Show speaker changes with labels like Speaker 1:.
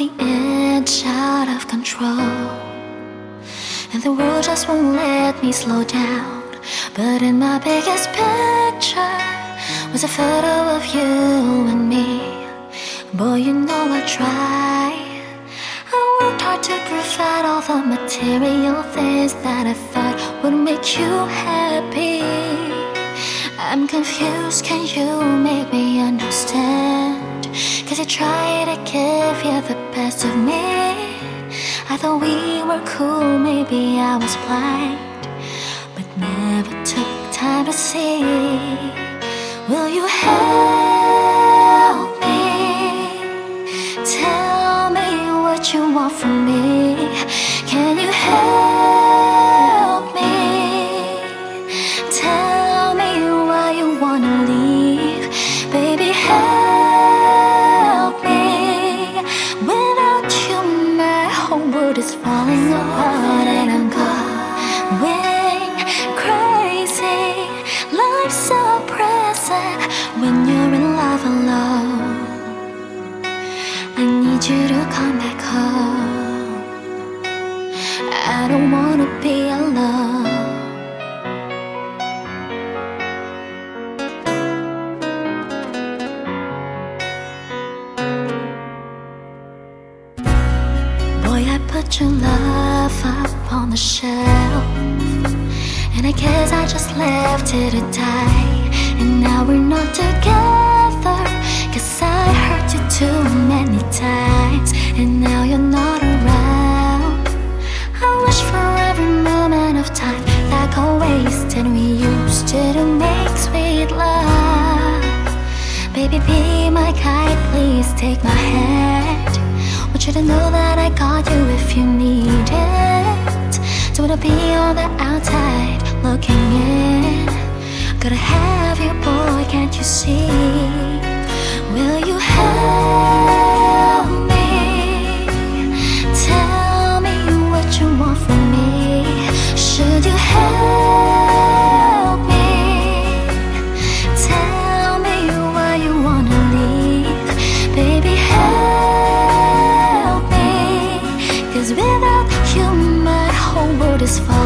Speaker 1: The edge, out of control. And the world just won't let me slow down. But in my biggest picture was a photo of you and me. Boy, you know I try. I worked hard to provide all the material things that I thought would make you happy. I'm confused, can you make me understand? Cause I try to give you the best of me. I thought we were cool, maybe I was blind, but never took time to see. Will you help world is falling apart and I'm going crazy. Life's so present when you're in love alone. I need you to come back home. I don't wanna be alone. Put your love up on the shelf. And I guess I just left it to die. And now we're not together. Cause I hurt you too many times. And now you're not around. I wish for every moment of time that got wasted. We used to make sweet love. Baby, be my guide, please take my hand. Want you to know that I got you if you need it. Don't wanna be on the outside looking in. Gotta have you, boy, can't you see? Help